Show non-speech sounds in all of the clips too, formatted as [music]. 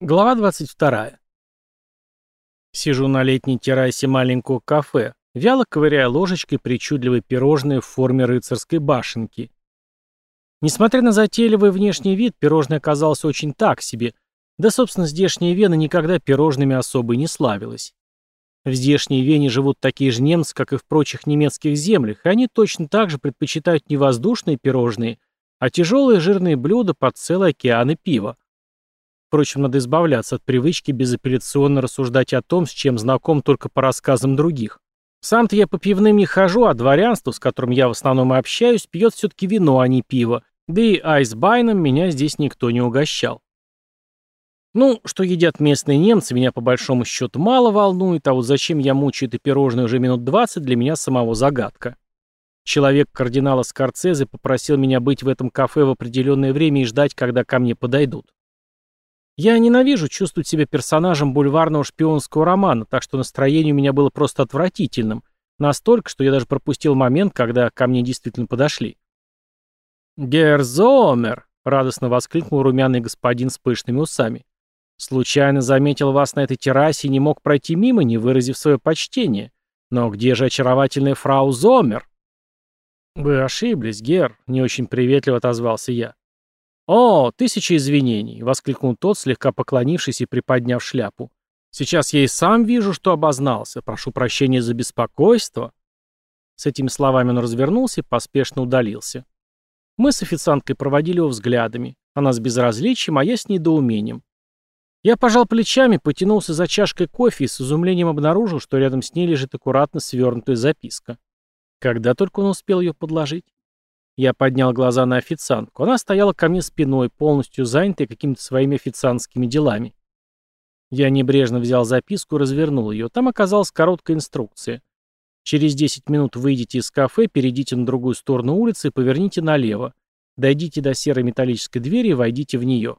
Глава 22. Сижу на летней террасе маленького кафе, вяло ковыряя ложечкой причудливые пирожные в форме рыцарской башенки. Несмотря на затейливый внешний вид, пирожное оказалось очень так себе, да, собственно, здешняя Вена никогда пирожными особо не славилась. В здешней Вене живут такие же немцы, как и в прочих немецких землях, и они точно так же предпочитают не воздушные пирожные, а тяжелые жирные блюда под целые океаны пива. Впрочем, надо избавляться от привычки безапелляционно рассуждать о том, с чем знаком только по рассказам других. Сам-то я по пивным не хожу, а дворянство, с которым я в основном и общаюсь, пьет все-таки вино, а не пиво. Да и айсбайном меня здесь никто не угощал. Ну, что едят местные немцы, меня по большому счету мало волнует, а вот зачем я мучаю это пирожное уже минут 20, для меня самого загадка. Человек кардинала Скорцезе попросил меня быть в этом кафе в определенное время и ждать, когда ко мне подойдут. Я ненавижу чувствовать себя персонажем бульварного шпионского романа, так что настроение у меня было просто отвратительным. Настолько, что я даже пропустил момент, когда ко мне действительно подошли. «Герзомер!» — радостно воскликнул румяный господин с пышными усами. «Случайно заметил вас на этой террасе и не мог пройти мимо, не выразив свое почтение. Но где же очаровательная фрау Зомер?» «Вы ошиблись, Гер», — не очень приветливо отозвался я. «О, тысяча извинений!» — воскликнул тот, слегка поклонившись и приподняв шляпу. «Сейчас я и сам вижу, что обознался. Прошу прощения за беспокойство». С этими словами он развернулся и поспешно удалился. Мы с официанткой проводили его взглядами. Она с безразличием, а я с недоумением. Я пожал плечами, потянулся за чашкой кофе и с изумлением обнаружил, что рядом с ней лежит аккуратно свернутая записка. Когда только он успел ее подложить? Я поднял глаза на официантку. Она стояла ко мне спиной, полностью занятая какими-то своими официантскими делами. Я небрежно взял записку и развернул ее. Там оказалась короткая инструкция. Через 10 минут выйдите из кафе, перейдите на другую сторону улицы и поверните налево. Дойдите до серой металлической двери и войдите в нее.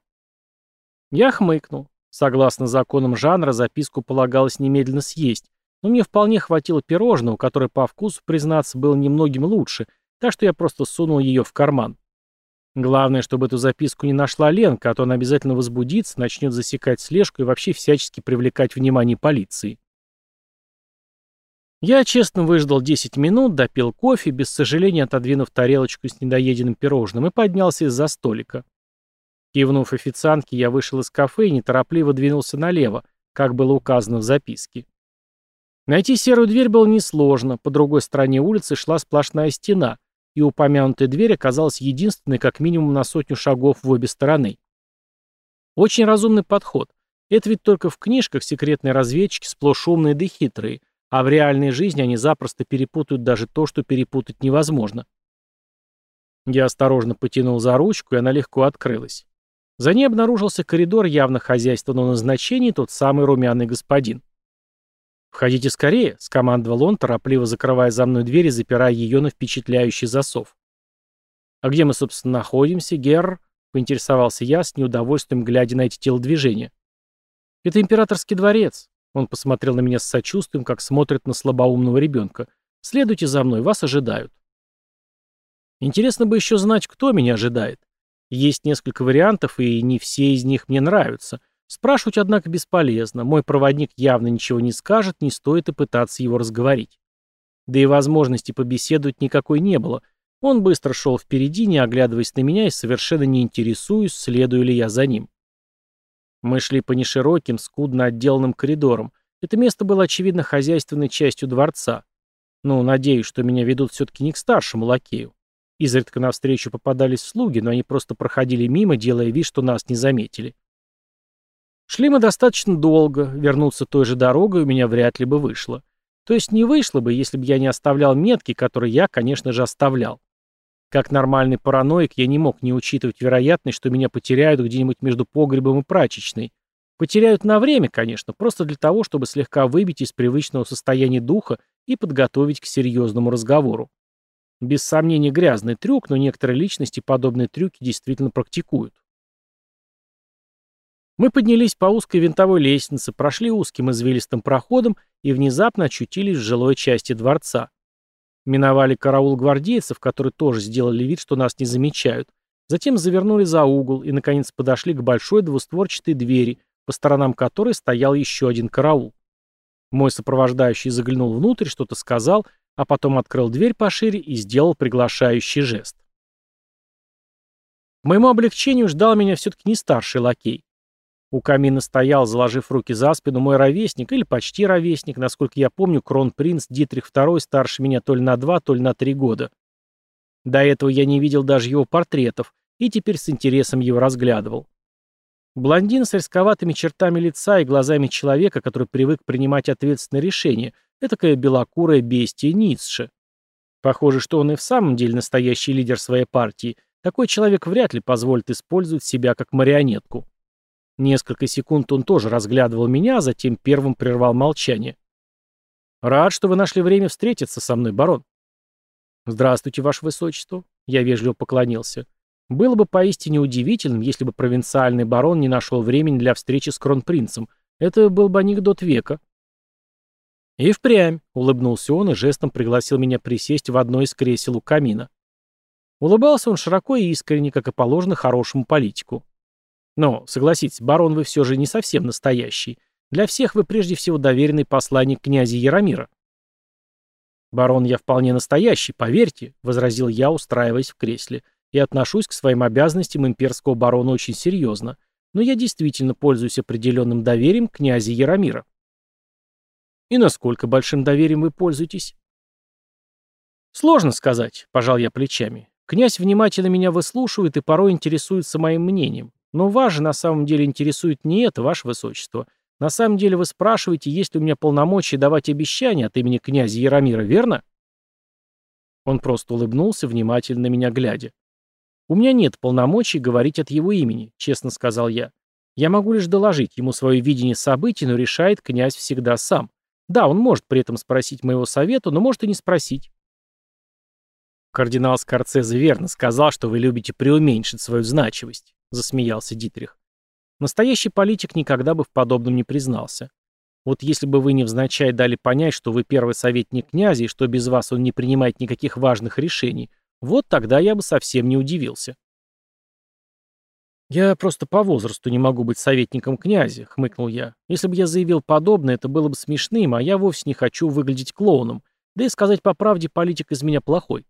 Я хмыкнул. Согласно законам жанра, записку полагалось немедленно съесть, но мне вполне хватило пирожного, которое по вкусу, признаться, было немногим лучше — так что я просто сунул ее в карман. Главное, чтобы эту записку не нашла Ленка, а то она обязательно возбудится, начнет засекать слежку и вообще всячески привлекать внимание полиции. Я честно выждал 10 минут, допил кофе, без сожаления отодвинув тарелочку с недоеденным пирожным, и поднялся из-за столика. Кивнув официантке, я вышел из кафе и неторопливо двинулся налево, как было указано в записке. Найти серую дверь было несложно, по другой стороне улицы шла сплошная стена, и упомянутая дверь оказалась единственной как минимум на сотню шагов в обе стороны. Очень разумный подход. Это ведь только в книжках секретные разведчики сплошь умные да хитрые, а в реальной жизни они запросто перепутают даже то, что перепутать невозможно. Я осторожно потянул за ручку, и она легко открылась. За ней обнаружился коридор явно хозяйственного назначения, тот самый румяный господин. «Входите скорее», — скомандовал он, торопливо закрывая за мной дверь и запирая ее на впечатляющий засов. «А где мы, собственно, находимся, Герр?» — поинтересовался я, с неудовольствием глядя на эти телодвижения. «Это императорский дворец», — он посмотрел на меня с сочувствием, как смотрит на слабоумного ребенка. «Следуйте за мной, вас ожидают». Интересно бы еще знать, кто меня ожидает. Есть несколько вариантов, и не все из них мне нравятся. Спрашивать, однако, бесполезно. Мой проводник явно ничего не скажет, не стоит и пытаться его разговорить. Да и возможности побеседовать никакой не было. Он быстро шел впереди, не оглядываясь на меня и совершенно не интересуясь, следую ли я за ним. Мы шли по нешироким, скудно отделанным коридорам. Это место было, очевидно, хозяйственной частью дворца. Ну, надеюсь, что меня ведут все-таки не к старшему лакею. Изредка навстречу попадались слуги, но они просто проходили мимо, делая вид, что нас не заметили. Шли мы достаточно долго, вернуться той же дорогой у меня вряд ли бы вышло. То есть не вышло бы, если бы я не оставлял метки, которые я, конечно же, оставлял. Как нормальный параноик я не мог не учитывать вероятность, что меня потеряют где-нибудь между погребом и прачечной. Потеряют на время, конечно, просто для того, чтобы слегка выбить из привычного состояния духа и подготовить к серьезному разговору. Без сомнения грязный трюк, но некоторые личности подобные трюки действительно практикуют. Мы поднялись по узкой винтовой лестнице, прошли узким извилистым проходом и внезапно очутились в жилой части дворца. Миновали караул гвардейцев, которые тоже сделали вид, что нас не замечают. Затем завернули за угол и, наконец, подошли к большой двустворчатой двери, по сторонам которой стоял еще один караул. Мой сопровождающий заглянул внутрь, что-то сказал, а потом открыл дверь пошире и сделал приглашающий жест. К моему облегчению ждал меня все-таки не старший лакей. У камина стоял, заложив руки за спину, мой ровесник, или почти ровесник, насколько я помню, кронпринц Дитрих II старше меня то ли на два, то ли на три года. До этого я не видел даже его портретов, и теперь с интересом его разглядывал. Блондин с рисковатыми чертами лица и глазами человека, который привык принимать ответственные решения, этакое белокурое бестие Ницше. Похоже, что он и в самом деле настоящий лидер своей партии. Такой человек вряд ли позволит использовать себя как марионетку. Несколько секунд он тоже разглядывал меня, а затем первым прервал молчание. «Рад, что вы нашли время встретиться со мной, барон». «Здравствуйте, ваше высочество», — я вежливо поклонился. «Было бы поистине удивительным, если бы провинциальный барон не нашел времени для встречи с кронпринцем. Это был бы анекдот века». «И впрямь», — улыбнулся он и жестом пригласил меня присесть в одно из кресел у камина. Улыбался он широко и искренне, как и положено хорошему политику. Но, согласитесь, барон вы все же не совсем настоящий. Для всех вы прежде всего доверенный посланник князя Яромира. «Барон, я вполне настоящий, поверьте», — возразил я, устраиваясь в кресле, «и отношусь к своим обязанностям имперского барона очень серьезно. Но я действительно пользуюсь определенным доверием князя Яромира». «И насколько большим доверием вы пользуетесь?» «Сложно сказать», — пожал я плечами. «Князь внимательно меня выслушивает и порой интересуется моим мнением. Но вас же на самом деле интересует не это, ваше высочество. На самом деле вы спрашиваете, есть ли у меня полномочия давать обещания от имени князя Яромира, верно? Он просто улыбнулся, внимательно на меня глядя. «У меня нет полномочий говорить от его имени», — честно сказал я. «Я могу лишь доложить ему свое видение событий, но решает князь всегда сам. Да, он может при этом спросить моего совета, но может и не спросить». Кардинал Скорцезе верно сказал, что вы любите преуменьшить свою значимость. — засмеялся Дитрих. «Настоящий политик никогда бы в подобном не признался. Вот если бы вы невзначай дали понять, что вы первый советник князя и что без вас он не принимает никаких важных решений, вот тогда я бы совсем не удивился». «Я просто по возрасту не могу быть советником князя», — хмыкнул я. «Если бы я заявил подобное, это было бы смешным, а я вовсе не хочу выглядеть клоуном. Да и сказать по правде, политик из меня плохой».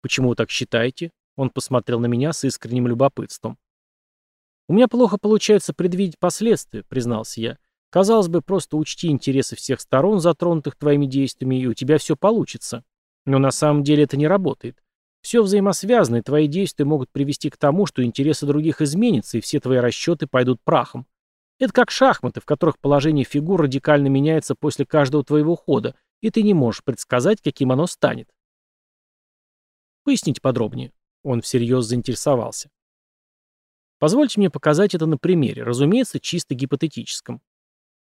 «Почему вы так считаете?» Он посмотрел на меня с искренним любопытством. «У меня плохо получается предвидеть последствия», — признался я. «Казалось бы, просто учти интересы всех сторон, затронутых твоими действиями, и у тебя все получится. Но на самом деле это не работает. Все взаимосвязано, и твои действия могут привести к тому, что интересы других изменятся, и все твои расчеты пойдут прахом. Это как шахматы, в которых положение фигур радикально меняется после каждого твоего хода, и ты не можешь предсказать, каким оно станет. Поясните подробнее. Он всерьез заинтересовался. Позвольте мне показать это на примере, разумеется, чисто гипотетическом.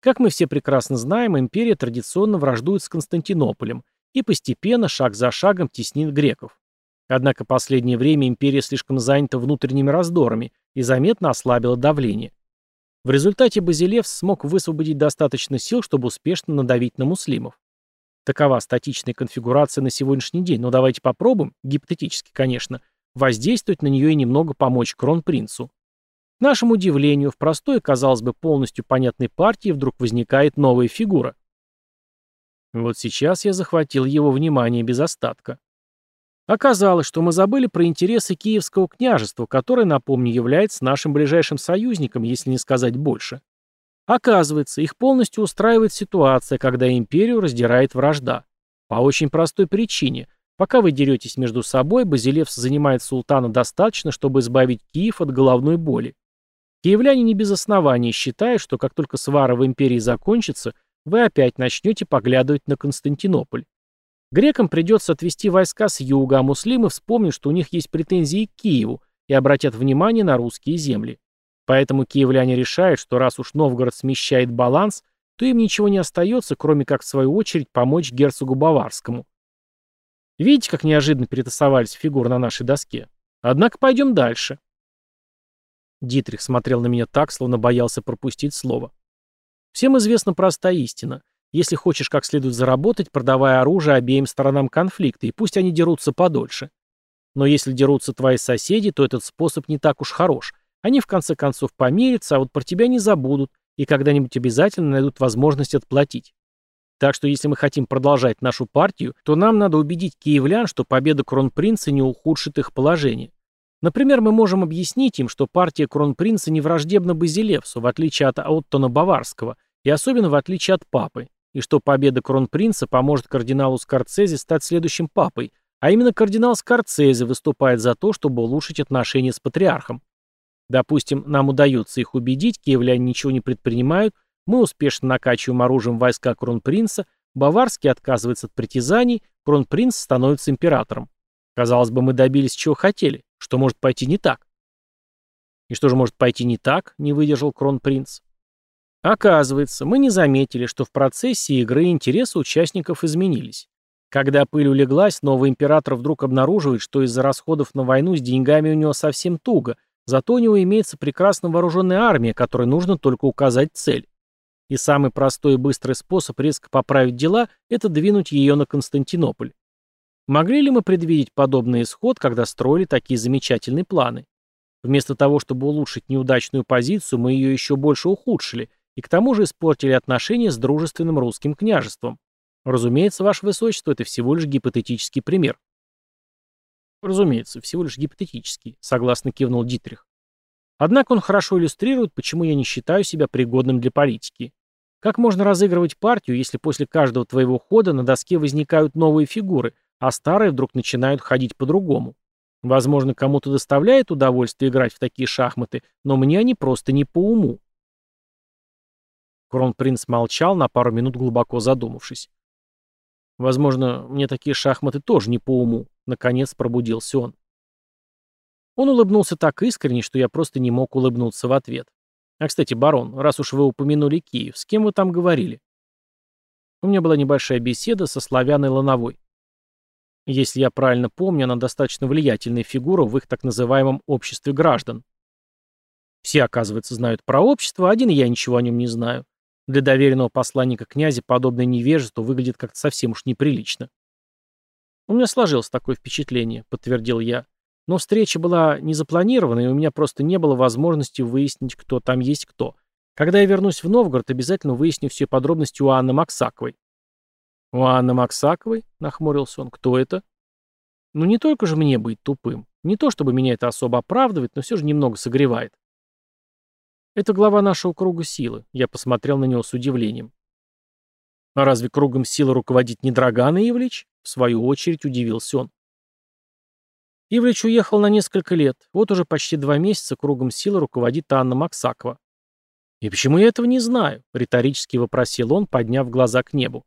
Как мы все прекрасно знаем, империя традиционно враждует с Константинополем и постепенно, шаг за шагом, теснит греков. Однако последнее время империя слишком занята внутренними раздорами и заметно ослабила давление. В результате Базилевс смог высвободить достаточно сил, чтобы успешно надавить на муслимов. Такова статичная конфигурация на сегодняшний день, но давайте попробуем, гипотетически, конечно, воздействовать на нее и немного помочь кронпринцу. К нашему удивлению, в простой, казалось бы, полностью понятной партии вдруг возникает новая фигура. Вот сейчас я захватил его внимание без остатка. Оказалось, что мы забыли про интересы Киевского княжества, которое, напомню, является нашим ближайшим союзником, если не сказать больше. Оказывается, их полностью устраивает ситуация, когда империю раздирает вражда. По очень простой причине. Пока вы деретесь между собой, Базилевс занимает султана достаточно, чтобы избавить Киев от головной боли. Киевляне не без оснований считают, что как только свара в империи закончится, вы опять начнете поглядывать на Константинополь. Грекам придется отвести войска с юга, а муслимы вспомнят, что у них есть претензии к Киеву и обратят внимание на русские земли. Поэтому киевляне решают, что раз уж Новгород смещает баланс, то им ничего не остается, кроме как в свою очередь помочь герцогу Баварскому. Видите, как неожиданно перетасовались фигуры на нашей доске? Однако пойдем дальше. Дитрих смотрел на меня так, словно боялся пропустить слово. Всем известна простая истина. Если хочешь как следует заработать, продавай оружие обеим сторонам конфликта, и пусть они дерутся подольше. Но если дерутся твои соседи, то этот способ не так уж хорош. Они в конце концов помирятся, а вот про тебя не забудут и когда-нибудь обязательно найдут возможность отплатить. Так что если мы хотим продолжать нашу партию, то нам надо убедить киевлян, что победа кронпринца не ухудшит их положение. Например, мы можем объяснить им, что партия кронпринца не враждебна Базилевсу, в отличие от Оттона Баварского, и особенно в отличие от папы, и что победа кронпринца поможет кардиналу Скорцезе стать следующим папой, а именно кардинал Скорцезе выступает за то, чтобы улучшить отношения с патриархом. Допустим, нам удается их убедить, киевляне ничего не предпринимают, мы успешно накачиваем оружием войска кронпринца, Баварский отказывается от притязаний, кронпринц становится императором. Казалось бы, мы добились чего хотели. Что может пойти не так? И что же может пойти не так, не выдержал кронпринц. Оказывается, мы не заметили, что в процессе игры интересы участников изменились. Когда пыль улеглась, новый император вдруг обнаруживает, что из-за расходов на войну с деньгами у него совсем туго, зато у него имеется прекрасно вооруженная армия, которой нужно только указать цель. И самый простой и быстрый способ резко поправить дела – это двинуть ее на Константинополь. Могли ли мы предвидеть подобный исход, когда строили такие замечательные планы? Вместо того, чтобы улучшить неудачную позицию, мы ее еще больше ухудшили, и к тому же испортили отношения с дружественным русским княжеством. Разумеется, Ваше Высочество, это всего лишь гипотетический пример. Разумеется, всего лишь гипотетический, согласно кивнул Дитрих. Однако он хорошо иллюстрирует, почему я не считаю себя пригодным для политики. Как можно разыгрывать партию, если после каждого твоего хода на доске возникают новые фигуры, а старые вдруг начинают ходить по-другому. Возможно, кому-то доставляет удовольствие играть в такие шахматы, но мне они просто не по уму. Кронпринц молчал, на пару минут глубоко задумавшись. Возможно, мне такие шахматы тоже не по уму. Наконец пробудился он. Он улыбнулся так искренне, что я просто не мог улыбнуться в ответ. А, кстати, барон, раз уж вы упомянули Киев, с кем вы там говорили? У меня была небольшая беседа со славяной Лановой. Если я правильно помню, она достаточно влиятельная фигура в их так называемом обществе граждан. Все, оказывается, знают про общество, один я ничего о нем не знаю. Для доверенного посланника князя подобное невежество выглядит как-то совсем уж неприлично. У меня сложилось такое впечатление, подтвердил я. Но встреча была не запланирована, и у меня просто не было возможности выяснить, кто там есть кто. Когда я вернусь в Новгород, обязательно выясню все подробности у Анны Максаковой. «У Анны Максаковой?» — нахмурился он. «Кто это?» «Ну не только же мне быть тупым. Не то чтобы меня это особо оправдывает, но все же немного согревает». «Это глава нашего круга силы», — я посмотрел на него с удивлением. «А разве кругом силы руководит не Драган Ивлич?» — в свою очередь удивился он. Ивлич уехал на несколько лет. Вот уже почти два месяца кругом силы руководит Анна Максакова. «И почему я этого не знаю?» — риторически вопросил он, подняв глаза к небу.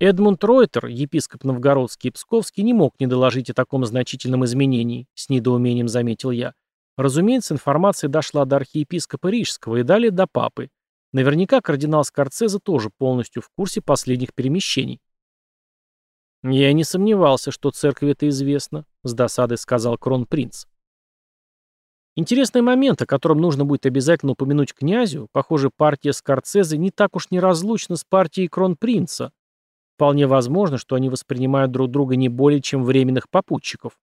Эдмунд Ройтер, епископ Новгородский и Псковский, не мог не доложить о таком значительном изменении, с недоумением заметил я. Разумеется, информация дошла до архиепископа Рижского и далее до папы. Наверняка кардинал Скорцезе тоже полностью в курсе последних перемещений. «Я не сомневался, что церкви это известно», — с досадой сказал кронпринц. Интересный момент, о котором нужно будет обязательно упомянуть князю, похоже, партия Скорцезе не так уж неразлучна с партией кронпринца. Вполне возможно, что они воспринимают друг друга не более чем временных попутчиков.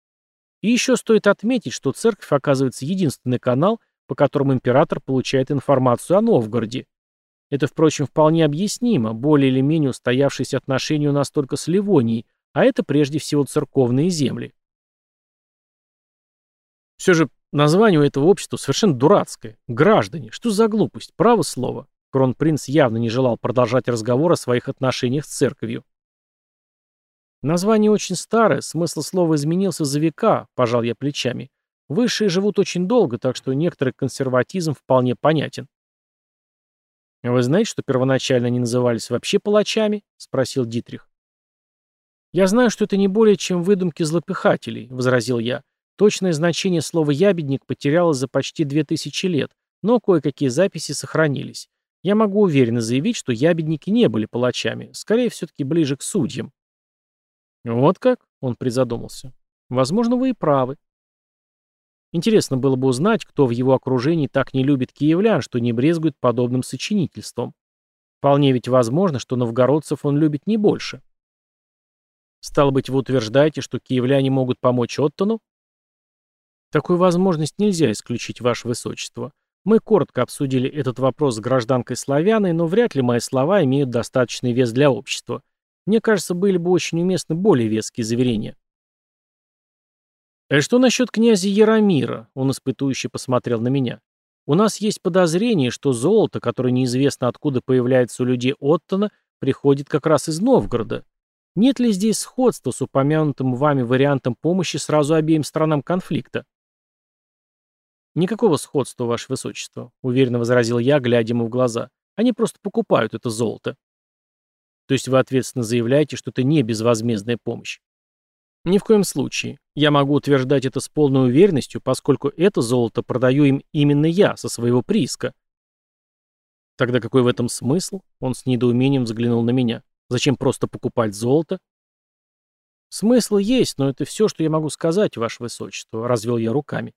И еще стоит отметить, что церковь оказывается единственный канал, по которому император получает информацию о Новгороде. Это, впрочем, вполне объяснимо, более или менее устоявшиеся отношения у нас только с Ливонией, а это прежде всего церковные земли. Все же название у этого общества совершенно дурацкое. Граждане, что за глупость, право слово. Кронпринц явно не желал продолжать разговор о своих отношениях с церковью. Название очень старое, смысл слова изменился за века, пожал я плечами. Высшие живут очень долго, так что некоторый консерватизм вполне понятен. «Вы знаете, что первоначально они назывались вообще палачами?» — спросил Дитрих. «Я знаю, что это не более чем выдумки злопыхателей», — возразил я. Точное значение слова «ябедник» потерялось за почти две тысячи лет, но кое-какие записи сохранились. Я могу уверенно заявить, что ябедники не были палачами, скорее все-таки ближе к судьям. Вот как? Он призадумался. Возможно, вы и правы. Интересно было бы узнать, кто в его окружении так не любит киевлян, что не брезгует подобным сочинительством. Вполне ведь возможно, что новгородцев он любит не больше. Стало быть, вы утверждаете, что киевляне могут помочь Оттону? Такую возможность нельзя исключить, Ваше Высочество. Мы коротко обсудили этот вопрос с гражданкой Славяной, но вряд ли мои слова имеют достаточный вес для общества. Мне кажется, были бы очень уместны более веские заверения. «А что насчет князя Яромира?» Он испытующе посмотрел на меня. «У нас есть подозрение, что золото, которое неизвестно откуда появляется у людей Оттона, приходит как раз из Новгорода. Нет ли здесь сходства с упомянутым вами вариантом помощи сразу обеим сторонам конфликта?» «Никакого сходства, Ваше Высочество», — уверенно возразил я, глядя ему в глаза. «Они просто покупают это золото». «То есть вы ответственно заявляете, что это не безвозмездная помощь?» «Ни в коем случае. Я могу утверждать это с полной уверенностью, поскольку это золото продаю им именно я, со своего прииска». «Тогда какой в этом смысл?» Он с недоумением взглянул на меня. «Зачем просто покупать золото?» «Смысл есть, но это все, что я могу сказать, Ваше Высочество», — развел я руками.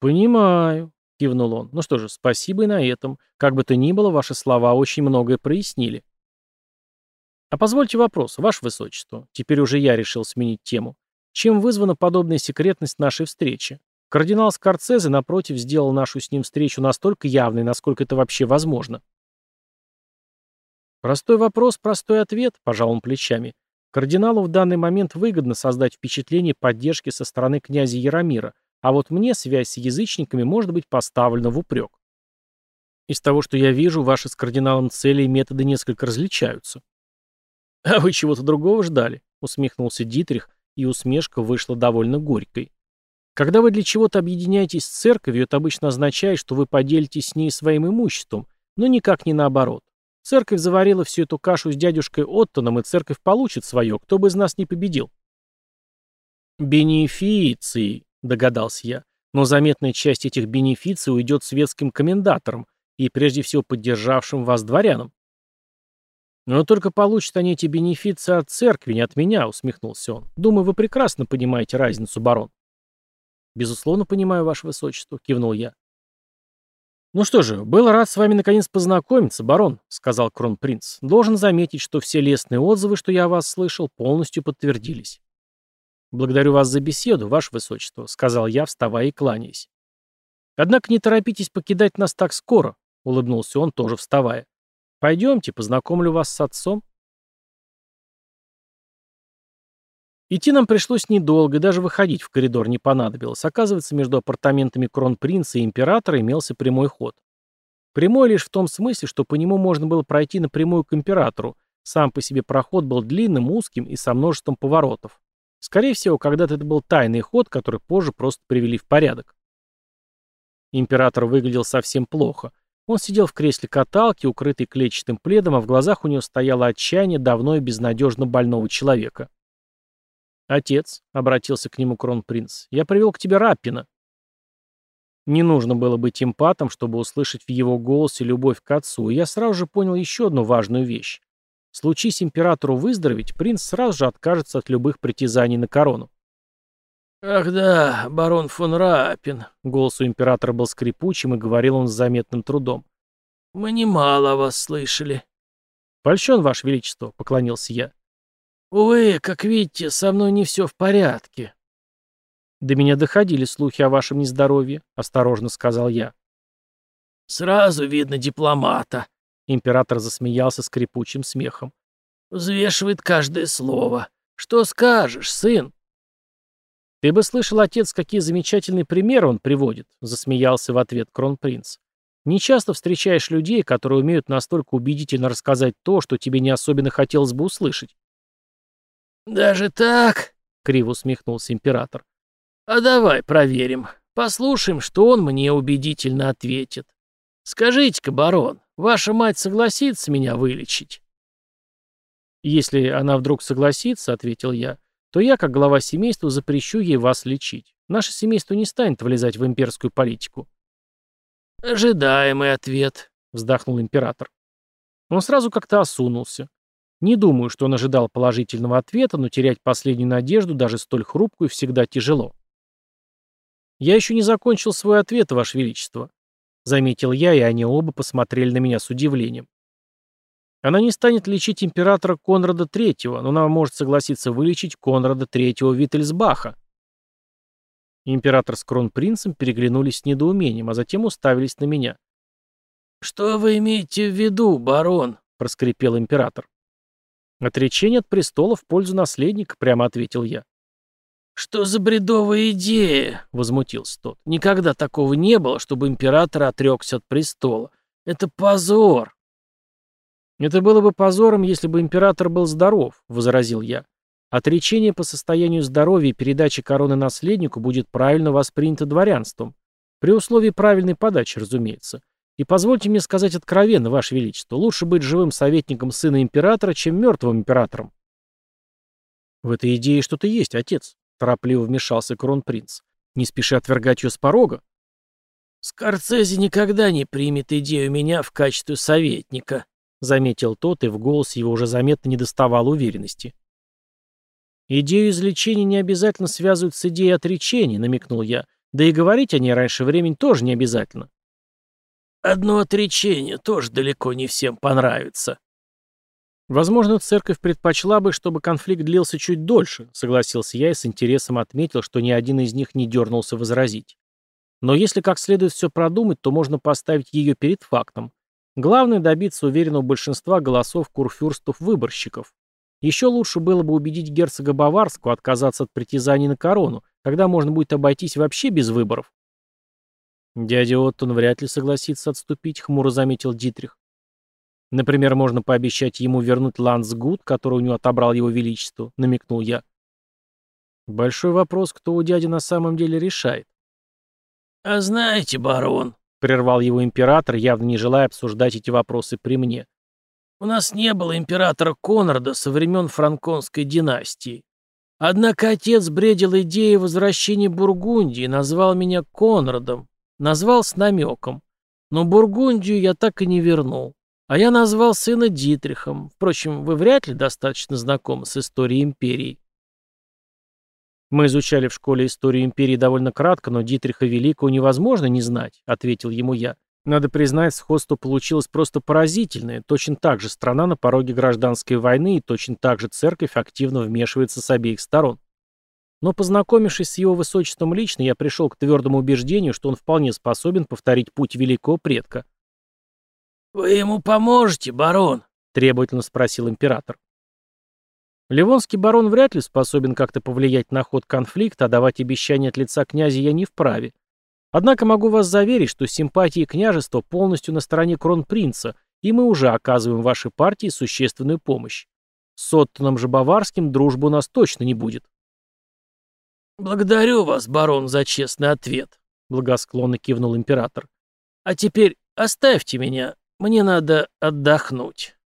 «Понимаю», — кивнул он. «Ну что же, спасибо и на этом. Как бы то ни было, ваши слова очень многое прояснили». «А позвольте вопрос, ваше высочество. Теперь уже я решил сменить тему. Чем вызвана подобная секретность нашей встречи? Кардинал Скорцезе, напротив, сделал нашу с ним встречу настолько явной, насколько это вообще возможно». «Простой вопрос, простой ответ», — пожал он плечами. «Кардиналу в данный момент выгодно создать впечатление поддержки со стороны князя Яромира, а вот мне связь с язычниками может быть поставлена в упрек. Из того, что я вижу, ваши с кардиналом цели и методы несколько различаются. [laughs] «А вы чего-то другого ждали?» — усмехнулся Дитрих, и усмешка вышла довольно горькой. «Когда вы для чего-то объединяетесь с церковью, это обычно означает, что вы поделитесь с ней своим имуществом, но никак не наоборот. Церковь заварила всю эту кашу с дядюшкой Оттоном, и церковь получит свое, кто бы из нас не победил». «Бенефиции», догадался я. Но заметная часть этих бенефиций уйдет светским комендаторам и прежде всего поддержавшим вас дворянам. «Но только получат они эти бенефиции от церкви, не от меня», — усмехнулся он. «Думаю, вы прекрасно понимаете разницу, барон». «Безусловно, понимаю, ваше высочество», — кивнул я. «Ну что же, был рад с вами наконец познакомиться, барон», — сказал кронпринц. «Должен заметить, что все лестные отзывы, что я о вас слышал, полностью подтвердились. «Благодарю вас за беседу, ваше высочество», — сказал я, вставая и кланяясь. «Однако не торопитесь покидать нас так скоро», — улыбнулся он, тоже вставая. «Пойдемте, познакомлю вас с отцом». Идти нам пришлось недолго, даже выходить в коридор не понадобилось. Оказывается, между апартаментами кронпринца и императора имелся прямой ход. Прямой лишь в том смысле, что по нему можно было пройти напрямую к императору. Сам по себе проход был длинным, узким и со множеством поворотов. Скорее всего, когда-то это был тайный ход, который позже просто привели в порядок. Император выглядел совсем плохо. Он сидел в кресле каталки, укрытый клетчатым пледом, а в глазах у него стояло отчаяние давно и безнадежно больного человека. «Отец», — обратился к нему кронпринц, — «я привел к тебе Раппина». Не нужно было быть эмпатом, чтобы услышать в его голосе любовь к отцу, и я сразу же понял еще одну важную вещь. Случись императору выздороветь, принц сразу же откажется от любых притязаний на корону. «Ах да, барон фон Рапин», — голос у императора был скрипучим, и говорил он с заметным трудом. «Мы немало о вас слышали». «Польщен, ваше величество», — поклонился я. «Увы, как видите, со мной не все в порядке». «До меня доходили слухи о вашем нездоровье», — осторожно сказал я. «Сразу видно дипломата», Император засмеялся скрипучим смехом. «Взвешивает каждое слово. Что скажешь, сын?» «Ты бы слышал, отец, какие замечательные примеры он приводит», — засмеялся в ответ кронпринц. «Не часто встречаешь людей, которые умеют настолько убедительно рассказать то, что тебе не особенно хотелось бы услышать». «Даже так?» — криво усмехнулся император. «А давай проверим. Послушаем, что он мне убедительно ответит. Скажите-ка, барон, Ваша мать согласится меня вылечить?» «Если она вдруг согласится, — ответил я, — то я, как глава семейства, запрещу ей вас лечить. Наше семейство не станет влезать в имперскую политику». «Ожидаемый ответ», — вздохнул император. Он сразу как-то осунулся. Не думаю, что он ожидал положительного ответа, но терять последнюю надежду, даже столь хрупкую, всегда тяжело. «Я еще не закончил свой ответ, Ваше Величество. Заметил я, и они оба посмотрели на меня с удивлением. Она не станет лечить императора Конрада III, но она может согласиться вылечить Конрада III Виттельсбаха. Император с кронпринцем переглянулись с недоумением, а затем уставились на меня. «Что вы имеете в виду, барон?» — проскрипел император. «Отречение от престола в пользу наследника», — прямо ответил я. «Что за бредовая идея?» — возмутился тот. «Никогда такого не было, чтобы император отрекся от престола. Это позор!» «Это было бы позором, если бы император был здоров», — возразил я. «Отречение по состоянию здоровья и передача короны наследнику будет правильно воспринято дворянством. При условии правильной подачи, разумеется. И позвольте мне сказать откровенно, Ваше Величество, лучше быть живым советником сына императора, чем мертвым императором. В этой идее что-то есть, отец, торопливо вмешался кронпринц. Не спеши отвергать ее с порога. Скорцезе никогда не примет идею меня в качестве советника, заметил тот, и в голосе его уже заметно не доставало уверенности. Идею излечения не обязательно связывают с идеей отречения, намекнул я. Да и говорить о ней раньше времени тоже не обязательно. Одно отречение тоже далеко не всем понравится. Возможно, церковь предпочла бы, чтобы конфликт длился чуть дольше, согласился я и с интересом отметил, что ни один из них не дернулся возразить. Но если как следует все продумать, то можно поставить ее перед фактом. Главное добиться уверенного большинства голосов курфюрстов-выборщиков. Еще лучше было бы убедить герцога Баварского отказаться от притязаний на корону, тогда можно будет обойтись вообще без выборов. Дядя Оттон вряд ли согласится отступить, хмуро заметил Дитрих. Например, можно пообещать ему вернуть Лансгуд, который у него отобрал его величество, намекнул я. Большой вопрос, кто у дяди на самом деле решает. А знаете, барон, прервал его император, явно не желая обсуждать эти вопросы при мне. У нас не было императора Конрада со времен франконской династии. Однако отец бредил идеей возвращения Бургундии и назвал меня Конрадом. Назвал с намеком. Но Бургундию я так и не вернул. А я назвал сына Дитрихом. Впрочем, вы вряд ли достаточно знакомы с историей империи. Мы изучали в школе историю империи довольно кратко, но Дитриха Великого невозможно не знать, ответил ему я. Надо признать, сходство получилось просто поразительное. Точно так же страна на пороге гражданской войны и точно так же церковь активно вмешивается с обеих сторон. Но познакомившись с его высочеством лично, я пришел к твердому убеждению, что он вполне способен повторить путь великого предка. «Вы ему поможете, барон?» — требовательно спросил император. Ливонский барон вряд ли способен как-то повлиять на ход конфликта, а давать обещания от лица князя я не вправе. Однако могу вас заверить, что симпатии княжества полностью на стороне кронпринца, и мы уже оказываем вашей партии существенную помощь. С Оттоном же Баварским дружбы у нас точно не будет. «Благодарю вас, барон, за честный ответ», — благосклонно кивнул император. «А теперь оставьте меня, мне надо отдохнуть».